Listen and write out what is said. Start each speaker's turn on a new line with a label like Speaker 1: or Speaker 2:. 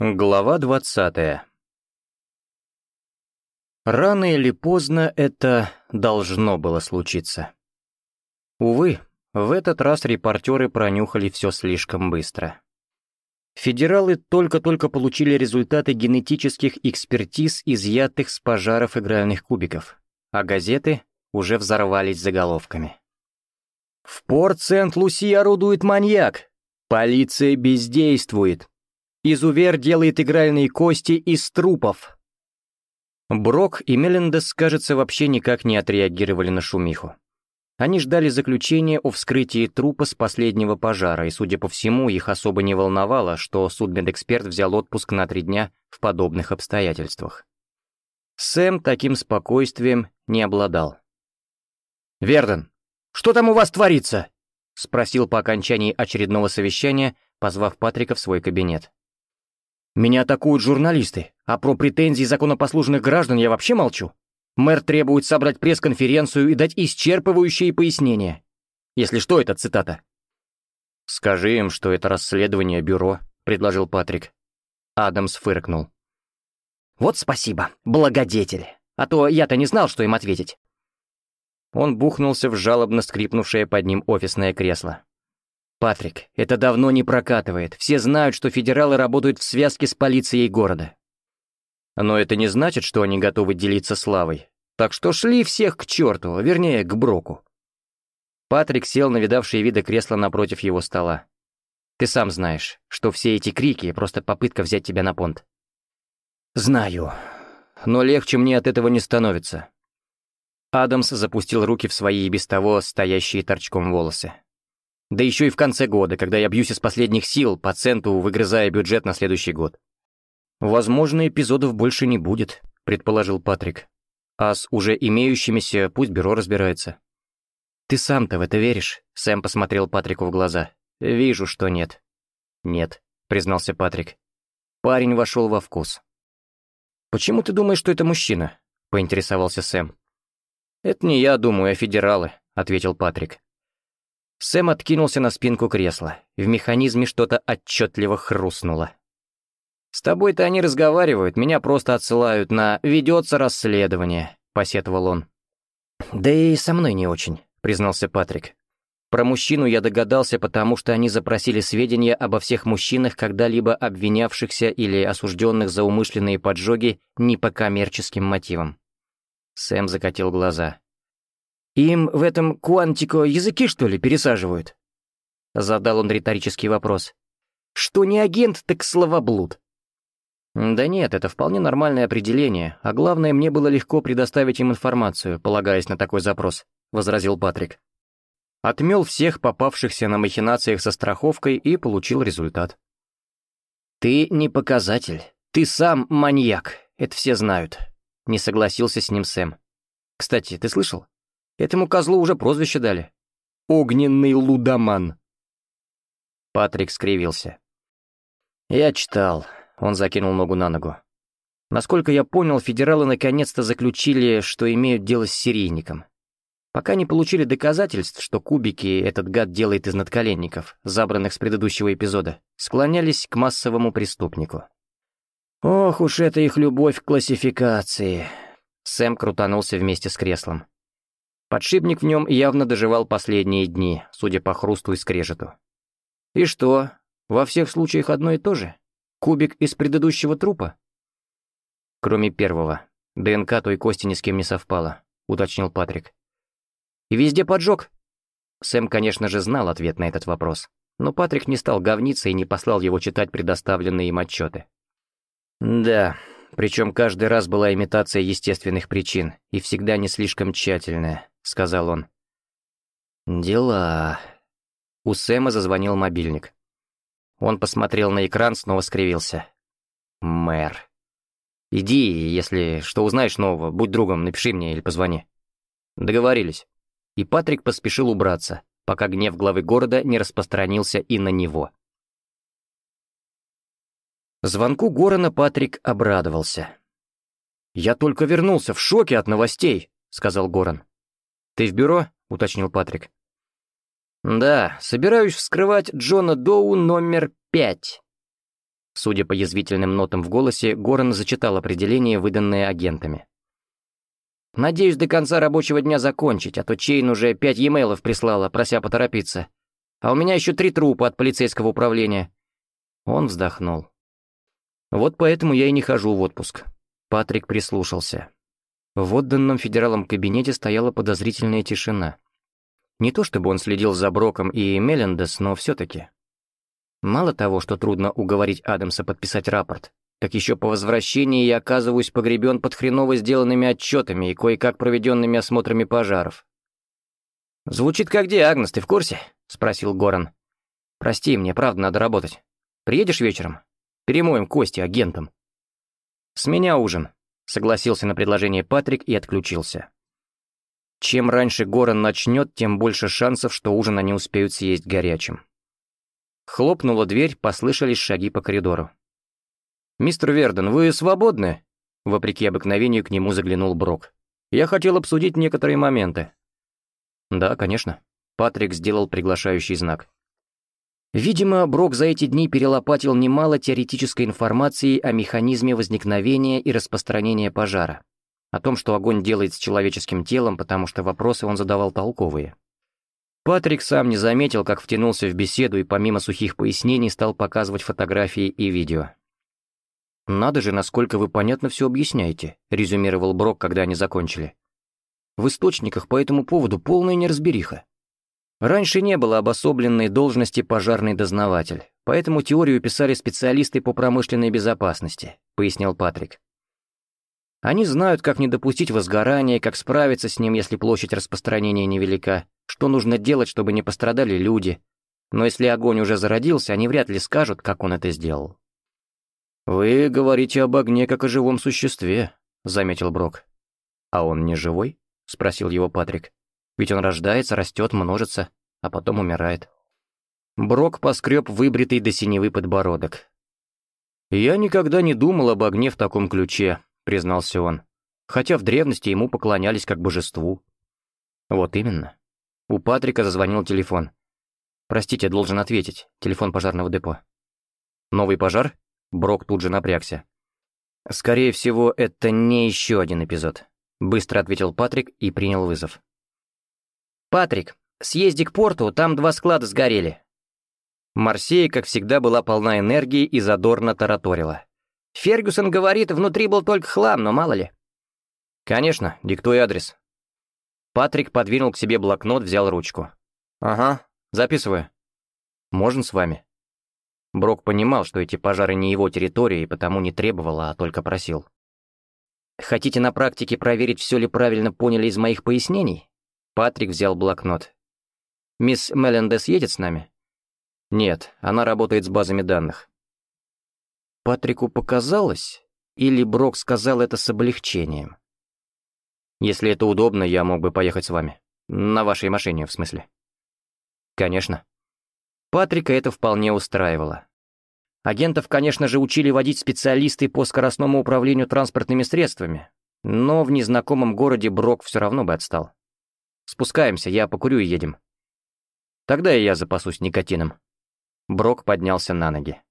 Speaker 1: Глава 20. Рано или поздно это должно было случиться. Увы, в этот раз репортеры пронюхали все слишком быстро. Федералы только-только получили результаты генетических экспертиз, изъятых с пожаров игральных кубиков, а газеты уже взорвались заголовками. «В порт Сент-Луси орудует маньяк! Полиция бездействует!» Изувер делает игральные кости из трупов. Брок и Мелендес, кажется, вообще никак не отреагировали на шумиху. Они ждали заключения о вскрытии трупа с последнего пожара, и, судя по всему, их особо не волновало, что судмедэксперт взял отпуск на три дня в подобных обстоятельствах. Сэм таким спокойствием не обладал. «Верден, что там у вас творится?» — спросил по окончании очередного совещания, позвав Патрика в свой кабинет. Меня атакуют журналисты, а про претензии законопослушных граждан я вообще молчу. Мэр требует собрать пресс-конференцию и дать исчерпывающие пояснения. Если что, это цитата. «Скажи им, что это расследование бюро», — предложил Патрик. Адамс фыркнул. «Вот спасибо, благодетель. А то я-то не знал, что им ответить». Он бухнулся в жалобно скрипнувшее под ним офисное кресло. «Патрик, это давно не прокатывает. Все знают, что федералы работают в связке с полицией города». «Но это не значит, что они готовы делиться славой. Так что шли всех к черту, вернее, к Броку». Патрик сел на видавшие виды кресла напротив его стола. «Ты сам знаешь, что все эти крики — просто попытка взять тебя на понт». «Знаю. Но легче мне от этого не становится». Адамс запустил руки в свои и без того стоящие торчком волосы. Да еще и в конце года, когда я бьюсь из последних сил, по центу выгрызая бюджет на следующий год. «Возможно, эпизодов больше не будет», — предположил Патрик. «А с уже имеющимися пусть бюро разбирается». «Ты сам-то в это веришь?» — Сэм посмотрел Патрику в глаза. «Вижу, что нет». «Нет», — признался Патрик. Парень вошел во вкус. «Почему ты думаешь, что это мужчина?» — поинтересовался Сэм. «Это не я думаю, а федералы», — ответил Патрик. Сэм откинулся на спинку кресла. В механизме что-то отчетливо хрустнуло. «С тобой-то они разговаривают, меня просто отсылают на «ведется расследование», — посетовал он. «Да и со мной не очень», — признался Патрик. «Про мужчину я догадался, потому что они запросили сведения обо всех мужчинах, когда-либо обвинявшихся или осужденных за умышленные поджоги не по коммерческим мотивам». Сэм закатил глаза. Им в этом Куантико языки, что ли, пересаживают?» Задал он риторический вопрос. «Что не агент, так словоблуд». «Да нет, это вполне нормальное определение, а главное, мне было легко предоставить им информацию, полагаясь на такой запрос», — возразил Патрик. Отмел всех попавшихся на махинациях со страховкой и получил результат. «Ты не показатель. Ты сам маньяк. Это все знают», — не согласился с ним Сэм. «Кстати, ты слышал? Этому козлу уже прозвище дали. Огненный лудоман. Патрик скривился. «Я читал», — он закинул ногу на ногу. Насколько я понял, федералы наконец-то заключили, что имеют дело с серийником. Пока не получили доказательств, что кубики этот гад делает из надколенников, забранных с предыдущего эпизода, склонялись к массовому преступнику. «Ох уж это их любовь к классификации!» Сэм крутанулся вместе с креслом. Подшипник в нем явно доживал последние дни, судя по хрусту и скрежету. И что, во всех случаях одно и то же? Кубик из предыдущего трупа? Кроме первого. ДНК той кости ни с кем не совпала, уточнил Патрик. И везде поджог? Сэм, конечно же, знал ответ на этот вопрос, но Патрик не стал говниться и не послал его читать предоставленные им отчеты. Да, причем каждый раз была имитация естественных причин, и всегда не слишком тщательная сказал он. «Дела...» У Сэма зазвонил мобильник. Он посмотрел на экран, снова скривился. «Мэр. Иди, если что узнаешь нового, будь другом, напиши мне или позвони». Договорились. И Патрик поспешил убраться, пока гнев главы города не распространился и на него. Звонку Горана Патрик обрадовался. «Я только вернулся, в шоке от новостей», — сказал Горан. «Ты в бюро?» — уточнил Патрик. «Да, собираюсь вскрывать Джона Доу номер пять». Судя по язвительным нотам в голосе, Горан зачитал определение, выданное агентами. «Надеюсь, до конца рабочего дня закончить, а то Чейн уже пять емейлов прислала, прося поторопиться. А у меня еще три трупа от полицейского управления». Он вздохнул. «Вот поэтому я и не хожу в отпуск». Патрик прислушался. В отданном федералом кабинете стояла подозрительная тишина. Не то чтобы он следил за Броком и Мелендес, но все-таки. Мало того, что трудно уговорить Адамса подписать рапорт, так еще по возвращении я оказываюсь погребен под хреново сделанными отчетами и кое-как проведенными осмотрами пожаров. «Звучит как диагноз, ты в курсе?» — спросил Горан. «Прости, мне правда надо работать. Приедешь вечером? Перемоем кости агентам. «С меня ужин», согласился на предложение Патрик и отключился. Чем раньше Горан начнет, тем больше шансов, что ужин они успеют съесть горячим. Хлопнула дверь, послышались шаги по коридору. «Мистер Верден, вы свободны?» Вопреки обыкновению к нему заглянул Брок. «Я хотел обсудить некоторые моменты». «Да, конечно». Патрик сделал приглашающий знак. Видимо, Брок за эти дни перелопатил немало теоретической информации о механизме возникновения и распространения пожара, о том, что огонь делает с человеческим телом, потому что вопросы он задавал толковые. Патрик сам не заметил, как втянулся в беседу и помимо сухих пояснений стал показывать фотографии и видео. «Надо же, насколько вы понятно все объясняете», — резюмировал Брок, когда они закончили. «В источниках по этому поводу полная неразбериха. Раньше не было обособленной должности пожарный дознаватель, поэтому теорию писали специалисты по промышленной безопасности, пояснил Патрик. Они знают, как не допустить возгорания, как справиться с ним, если площадь распространения невелика, что нужно делать, чтобы не пострадали люди. Но если огонь уже зародился, они вряд ли скажут, как он это сделал. «Вы говорите об огне как о живом существе», — заметил Брок. «А он не живой?» — спросил его Патрик. Ведь он рождается, растет, множится, а потом умирает. Брок поскреб выбритый до синевы подбородок. «Я никогда не думал об огне в таком ключе», — признался он, хотя в древности ему поклонялись как божеству. «Вот именно». У Патрика зазвонил телефон. «Простите, должен ответить. Телефон пожарного депо». «Новый пожар?» Брок тут же напрягся. «Скорее всего, это не еще один эпизод», — быстро ответил Патрик и принял вызов. «Патрик, съезди к порту, там два склада сгорели». Марсея, как всегда, была полна энергии и задорно тараторила. «Фергюсон говорит, внутри был только хлам, но мало ли». «Конечно, диктуй адрес». Патрик подвинул к себе блокнот, взял ручку. «Ага, записываю». «Можно с вами?» Брок понимал, что эти пожары не его территория, и потому не требовал, а только просил. «Хотите на практике проверить, все ли правильно поняли из моих пояснений?» Патрик взял блокнот. «Мисс Меллендес едет с нами?» «Нет, она работает с базами данных». Патрику показалось, или Брок сказал это с облегчением? «Если это удобно, я мог бы поехать с вами. На вашей машине, в смысле». «Конечно». Патрика это вполне устраивало. Агентов, конечно же, учили водить специалисты по скоростному управлению транспортными средствами, но в незнакомом городе Брок все равно бы отстал. Спускаемся, я покурю и едем. Тогда и я запасусь никотином. Брок поднялся на ноги.